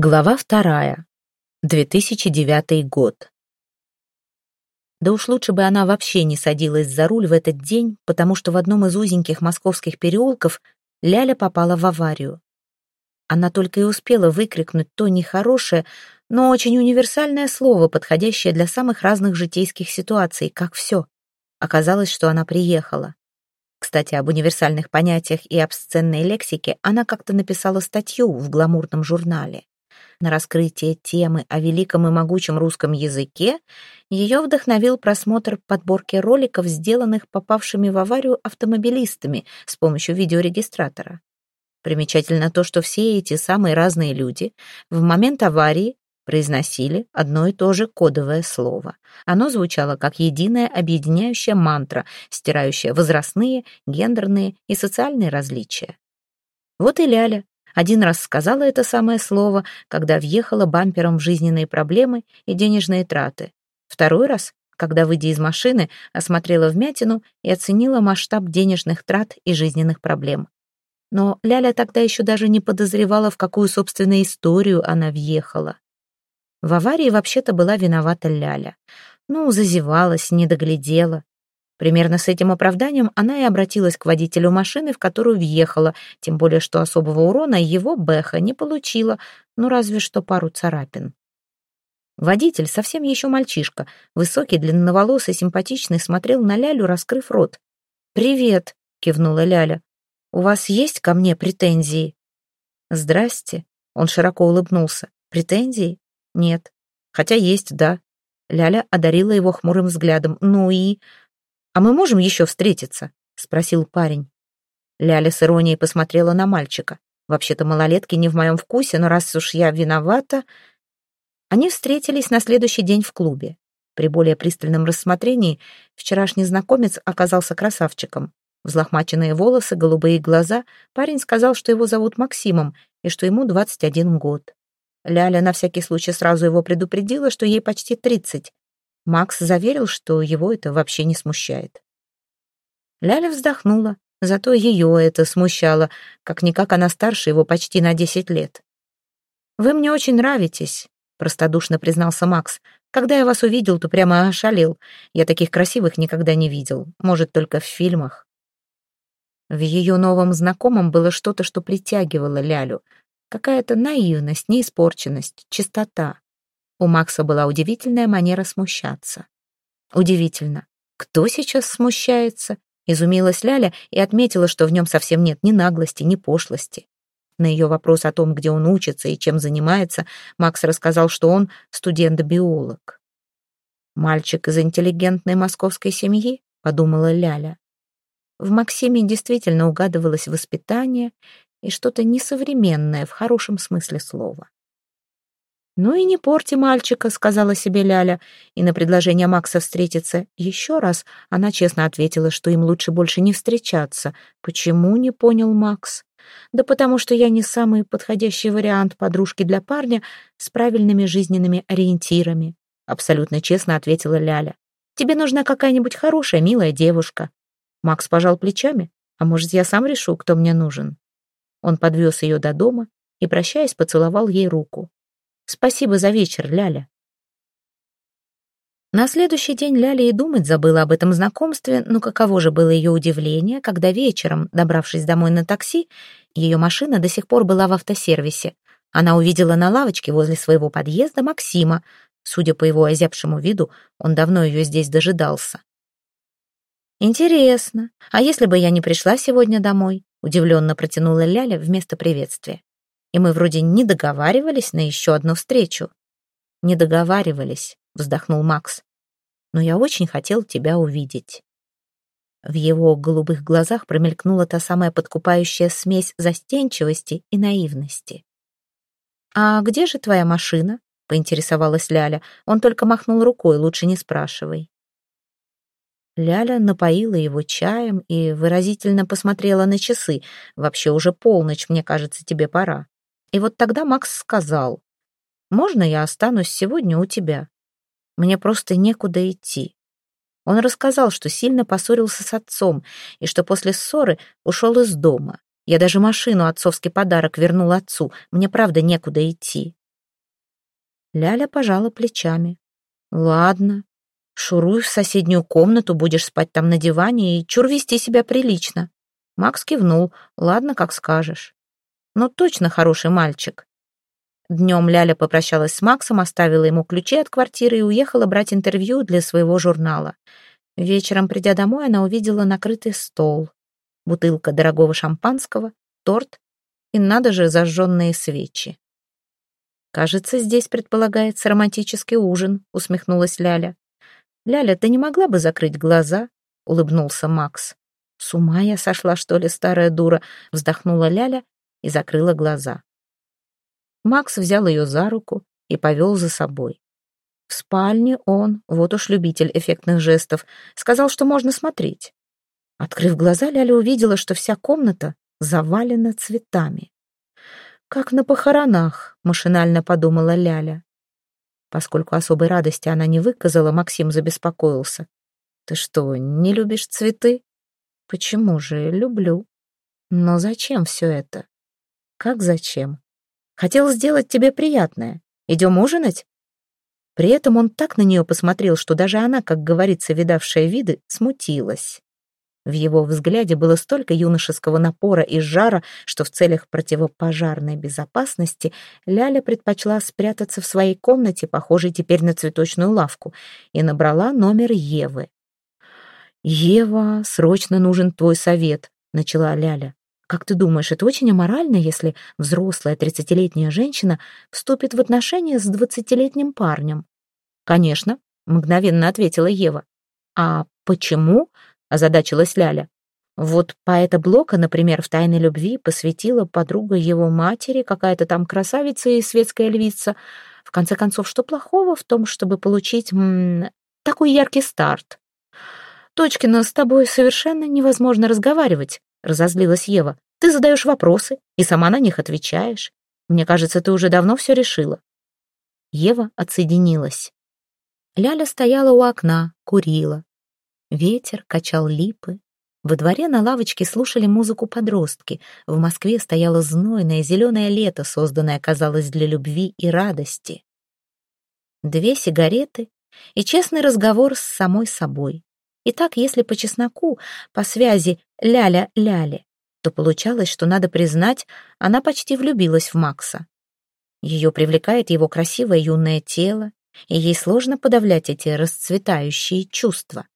Глава вторая. 2009 год. Да уж лучше бы она вообще не садилась за руль в этот день, потому что в одном из узеньких московских переулков Ляля попала в аварию. Она только и успела выкрикнуть то нехорошее, но очень универсальное слово, подходящее для самых разных житейских ситуаций, как все. Оказалось, что она приехала. Кстати, об универсальных понятиях и обсценной лексике она как-то написала статью в гламурном журнале на раскрытие темы о великом и могучем русском языке, ее вдохновил просмотр подборки роликов, сделанных попавшими в аварию автомобилистами с помощью видеорегистратора. Примечательно то, что все эти самые разные люди в момент аварии произносили одно и то же кодовое слово. Оно звучало как единая объединяющая мантра, стирающая возрастные, гендерные и социальные различия. Вот и Ляля один раз сказала это самое слово, когда въехала бампером в жизненные проблемы и денежные траты. Второй раз, когда, выйдя из машины, осмотрела вмятину и оценила масштаб денежных трат и жизненных проблем. Но Ляля тогда еще даже не подозревала, в какую собственную историю она въехала. В аварии вообще-то была виновата Ляля. Ну, зазевалась, не доглядела. Примерно с этим оправданием она и обратилась к водителю машины, в которую въехала, тем более что особого урона его Бэха не получила, ну разве что пару царапин. Водитель, совсем еще мальчишка, высокий, длинноволосый, симпатичный, смотрел на Лялю, раскрыв рот. «Привет», — кивнула Ляля. «У вас есть ко мне претензии?» «Здрасте», — он широко улыбнулся. «Претензии? Нет. Хотя есть, да». Ляля одарила его хмурым взглядом. «Ну и...» «А мы можем еще встретиться?» — спросил парень. Ляля с иронией посмотрела на мальчика. «Вообще-то малолетки не в моем вкусе, но раз уж я виновата...» Они встретились на следующий день в клубе. При более пристальном рассмотрении вчерашний знакомец оказался красавчиком. Взлохмаченные волосы, голубые глаза. Парень сказал, что его зовут Максимом и что ему 21 год. Ляля на всякий случай сразу его предупредила, что ей почти 30, Макс заверил, что его это вообще не смущает. Ляля вздохнула, зато ее это смущало, как-никак она старше его почти на десять лет. «Вы мне очень нравитесь», — простодушно признался Макс. «Когда я вас увидел, то прямо ошалел. Я таких красивых никогда не видел, может, только в фильмах». В ее новом знакомом было что-то, что притягивало Лялю. Какая-то наивность, неиспорченность, чистота. У Макса была удивительная манера смущаться. Удивительно. Кто сейчас смущается? Изумилась Ляля и отметила, что в нем совсем нет ни наглости, ни пошлости. На ее вопрос о том, где он учится и чем занимается, Макс рассказал, что он студент-биолог. «Мальчик из интеллигентной московской семьи?» — подумала Ляля. В Максиме действительно угадывалось воспитание и что-то несовременное в хорошем смысле слова. «Ну и не порти мальчика», — сказала себе Ляля, и на предложение Макса встретиться еще раз она честно ответила, что им лучше больше не встречаться. Почему, не понял Макс? «Да потому что я не самый подходящий вариант подружки для парня с правильными жизненными ориентирами», — абсолютно честно ответила Ляля. «Тебе нужна какая-нибудь хорошая, милая девушка». Макс пожал плечами. «А может, я сам решу, кто мне нужен?» Он подвез ее до дома и, прощаясь, поцеловал ей руку. Спасибо за вечер, Ляля. На следующий день Ляля и думать забыла об этом знакомстве, но каково же было ее удивление, когда вечером, добравшись домой на такси, ее машина до сих пор была в автосервисе. Она увидела на лавочке возле своего подъезда Максима. Судя по его озябшему виду, он давно ее здесь дожидался. «Интересно, а если бы я не пришла сегодня домой?» удивленно протянула Ляля вместо приветствия и мы вроде не договаривались на еще одну встречу. Не договаривались, вздохнул Макс. Но я очень хотел тебя увидеть. В его голубых глазах промелькнула та самая подкупающая смесь застенчивости и наивности. «А где же твоя машина?» — поинтересовалась Ляля. Он только махнул рукой, лучше не спрашивай. Ляля напоила его чаем и выразительно посмотрела на часы. «Вообще уже полночь, мне кажется, тебе пора». И вот тогда Макс сказал, «Можно я останусь сегодня у тебя? Мне просто некуда идти». Он рассказал, что сильно поссорился с отцом и что после ссоры ушел из дома. Я даже машину, отцовский подарок, вернул отцу. Мне правда некуда идти. Ляля пожала плечами. «Ладно, шуруй в соседнюю комнату, будешь спать там на диване и чур вести себя прилично». Макс кивнул. «Ладно, как скажешь». «Ну, точно хороший мальчик». Днем Ляля попрощалась с Максом, оставила ему ключи от квартиры и уехала брать интервью для своего журнала. Вечером, придя домой, она увидела накрытый стол. Бутылка дорогого шампанского, торт и, надо же, зажженные свечи. «Кажется, здесь предполагается романтический ужин», — усмехнулась Ляля. «Ляля, ты не могла бы закрыть глаза?» — улыбнулся Макс. «С ума я сошла, что ли, старая дура?» — вздохнула Ляля и закрыла глаза. Макс взял ее за руку и повел за собой. В спальне он, вот уж любитель эффектных жестов, сказал, что можно смотреть. Открыв глаза, Ляля увидела, что вся комната завалена цветами. «Как на похоронах», — машинально подумала Ляля. Поскольку особой радости она не выказала, Максим забеспокоился. «Ты что, не любишь цветы?» «Почему же? Люблю». «Но зачем все это?» «Как зачем?» «Хотел сделать тебе приятное. Идем ужинать?» При этом он так на нее посмотрел, что даже она, как говорится, видавшая виды, смутилась. В его взгляде было столько юношеского напора и жара, что в целях противопожарной безопасности Ляля предпочла спрятаться в своей комнате, похожей теперь на цветочную лавку, и набрала номер Евы. «Ева, срочно нужен твой совет», — начала Ляля. «Как ты думаешь, это очень аморально, если взрослая тридцатилетняя женщина вступит в отношения с двадцатилетним парнем?» «Конечно», — мгновенно ответила Ева. «А почему?» озадачилась Ляля. Вот поэта Блока, например, в «Тайной любви» посвятила подруга его матери, какая-то там красавица и светская львица. В конце концов, что плохого в том, чтобы получить м -м, такой яркий старт? «Точкина, с тобой совершенно невозможно разговаривать», — разозлилась Ева. «Ты задаешь вопросы и сама на них отвечаешь. Мне кажется, ты уже давно все решила». Ева отсоединилась. Ляля стояла у окна, курила. Ветер качал липы. Во дворе на лавочке слушали музыку подростки. В Москве стояло знойное зеленое лето, созданное, казалось, для любви и радости. Две сигареты и честный разговор с самой собой. И так, если по чесноку, по связи ляля-ляля, то получалось, что, надо признать, она почти влюбилась в Макса. Ее привлекает его красивое юное тело, и ей сложно подавлять эти расцветающие чувства.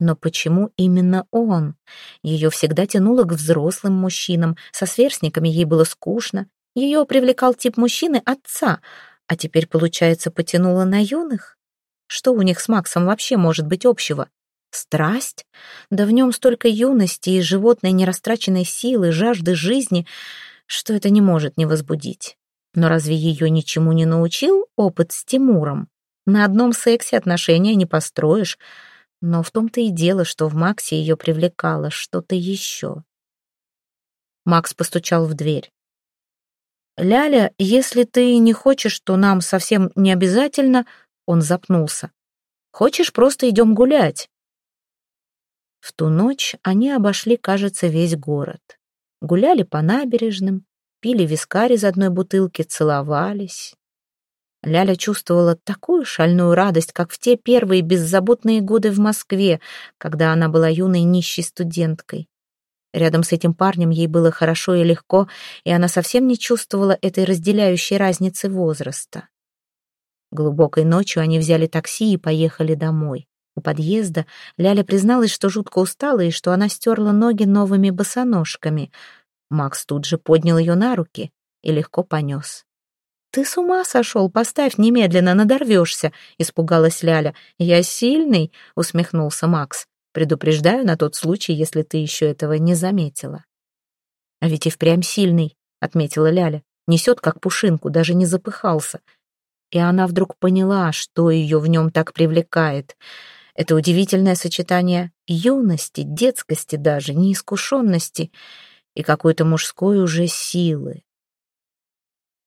Но почему именно он? Ее всегда тянуло к взрослым мужчинам, со сверстниками ей было скучно. Ее привлекал тип мужчины отца, а теперь, получается, потянуло на юных? Что у них с Максом вообще может быть общего? Страсть? Да в нем столько юности и животной нерастраченной силы, жажды жизни, что это не может не возбудить. Но разве ее ничему не научил опыт с Тимуром? На одном сексе отношения не построишь, но в том-то и дело, что в Максе ее привлекало что-то еще. Макс постучал в дверь. «Ляля, если ты не хочешь, то нам совсем не обязательно...» Он запнулся. «Хочешь, просто идем гулять?» В ту ночь они обошли, кажется, весь город. Гуляли по набережным, пили вискарь из одной бутылки, целовались. Ляля чувствовала такую шальную радость, как в те первые беззаботные годы в Москве, когда она была юной нищей студенткой. Рядом с этим парнем ей было хорошо и легко, и она совсем не чувствовала этой разделяющей разницы возраста. Глубокой ночью они взяли такси и поехали домой. У подъезда Ляля призналась, что жутко устала и что она стерла ноги новыми босоножками. Макс тут же поднял ее на руки и легко понес. «Ты с ума сошел? Поставь немедленно, надорвешься!» — испугалась Ляля. «Я сильный!» — усмехнулся Макс. «Предупреждаю на тот случай, если ты еще этого не заметила». «А ведь и впрямь сильный», — отметила Ляля. «Несет, как пушинку, даже не запыхался». И она вдруг поняла, что ее в нем так привлекает. Это удивительное сочетание юности, детскости даже, неискушенности и какой-то мужской уже силы.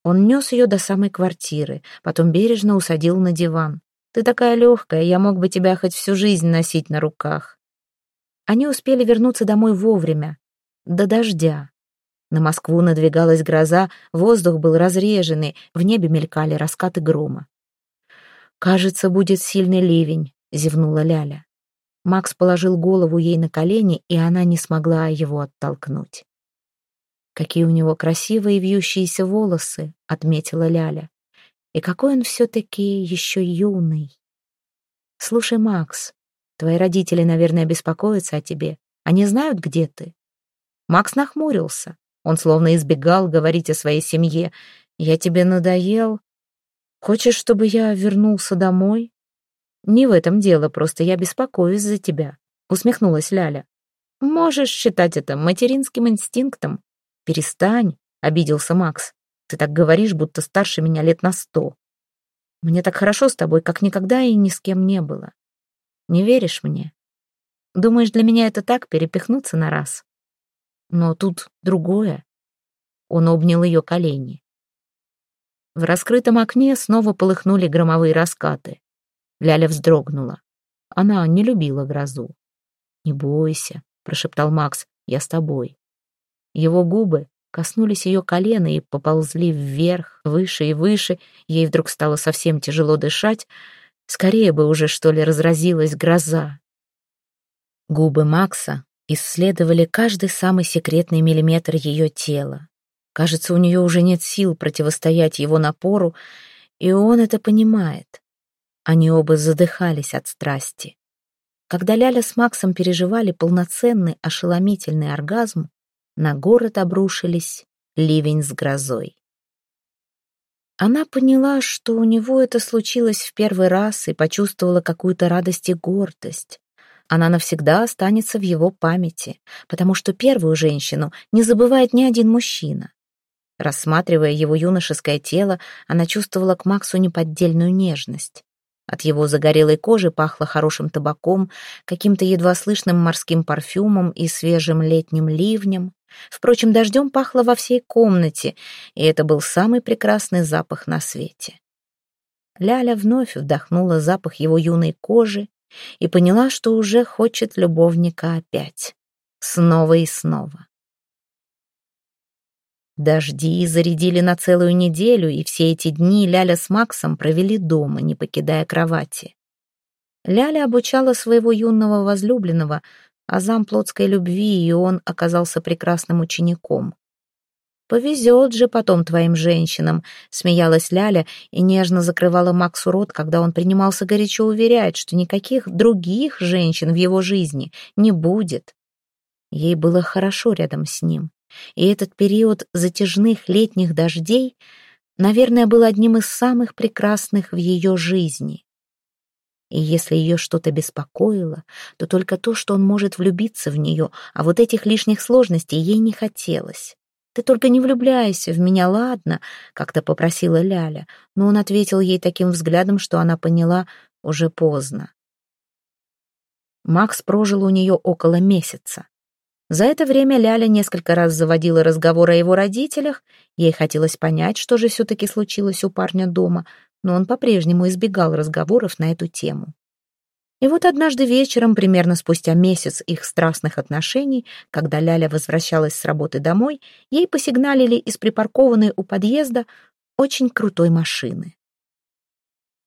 Он нес ее до самой квартиры, потом бережно усадил на диван. «Ты такая легкая, я мог бы тебя хоть всю жизнь носить на руках». Они успели вернуться домой вовремя, до дождя. На Москву надвигалась гроза, воздух был разреженный, в небе мелькали раскаты грома. «Кажется, будет сильный ливень», — зевнула Ляля. Макс положил голову ей на колени, и она не смогла его оттолкнуть. «Какие у него красивые вьющиеся волосы», — отметила Ляля. «И какой он все-таки еще юный». «Слушай, Макс, твои родители, наверное, беспокоятся о тебе. Они знают, где ты?» Макс нахмурился. Он словно избегал говорить о своей семье. «Я тебе надоел? Хочешь, чтобы я вернулся домой?» «Не в этом дело, просто я беспокоюсь за тебя», — усмехнулась Ляля. «Можешь считать это материнским инстинктом». «Перестань», — обиделся Макс. «Ты так говоришь, будто старше меня лет на сто. Мне так хорошо с тобой, как никогда и ни с кем не было. Не веришь мне? Думаешь, для меня это так, перепихнуться на раз? Но тут другое». Он обнял ее колени. В раскрытом окне снова полыхнули громовые раскаты. Ляля вздрогнула. Она не любила грозу. «Не бойся», — прошептал Макс, — «я с тобой». Его губы коснулись ее колена и поползли вверх, выше и выше. Ей вдруг стало совсем тяжело дышать. Скорее бы уже, что ли, разразилась гроза. Губы Макса исследовали каждый самый секретный миллиметр ее тела. Кажется, у нее уже нет сил противостоять его напору, и он это понимает. Они оба задыхались от страсти. Когда Ляля с Максом переживали полноценный ошеломительный оргазм, на город обрушились ливень с грозой. Она поняла, что у него это случилось в первый раз и почувствовала какую-то радость и гордость. Она навсегда останется в его памяти, потому что первую женщину не забывает ни один мужчина. Рассматривая его юношеское тело, она чувствовала к Максу неподдельную нежность. От его загорелой кожи пахло хорошим табаком, каким-то едва слышным морским парфюмом и свежим летним ливнем. Впрочем, дождем пахло во всей комнате, и это был самый прекрасный запах на свете. Ляля вновь вдохнула запах его юной кожи и поняла, что уже хочет любовника опять. Снова и снова. Дожди зарядили на целую неделю, и все эти дни Ляля с Максом провели дома, не покидая кровати. Ляля обучала своего юного возлюбленного азам плотской любви, и он оказался прекрасным учеником. «Повезет же потом твоим женщинам», — смеялась Ляля и нежно закрывала Максу рот, когда он принимался горячо уверять, что никаких других женщин в его жизни не будет. Ей было хорошо рядом с ним. И этот период затяжных летних дождей, наверное, был одним из самых прекрасных в ее жизни. И если ее что-то беспокоило, то только то, что он может влюбиться в нее, а вот этих лишних сложностей ей не хотелось. «Ты только не влюбляйся в меня, ладно?» — как-то попросила Ляля, но он ответил ей таким взглядом, что она поняла уже поздно. Макс прожил у нее около месяца. За это время Ляля несколько раз заводила разговор о его родителях. Ей хотелось понять, что же все-таки случилось у парня дома, но он по-прежнему избегал разговоров на эту тему. И вот однажды вечером, примерно спустя месяц их страстных отношений, когда Ляля возвращалась с работы домой, ей посигналили из припаркованной у подъезда очень крутой машины.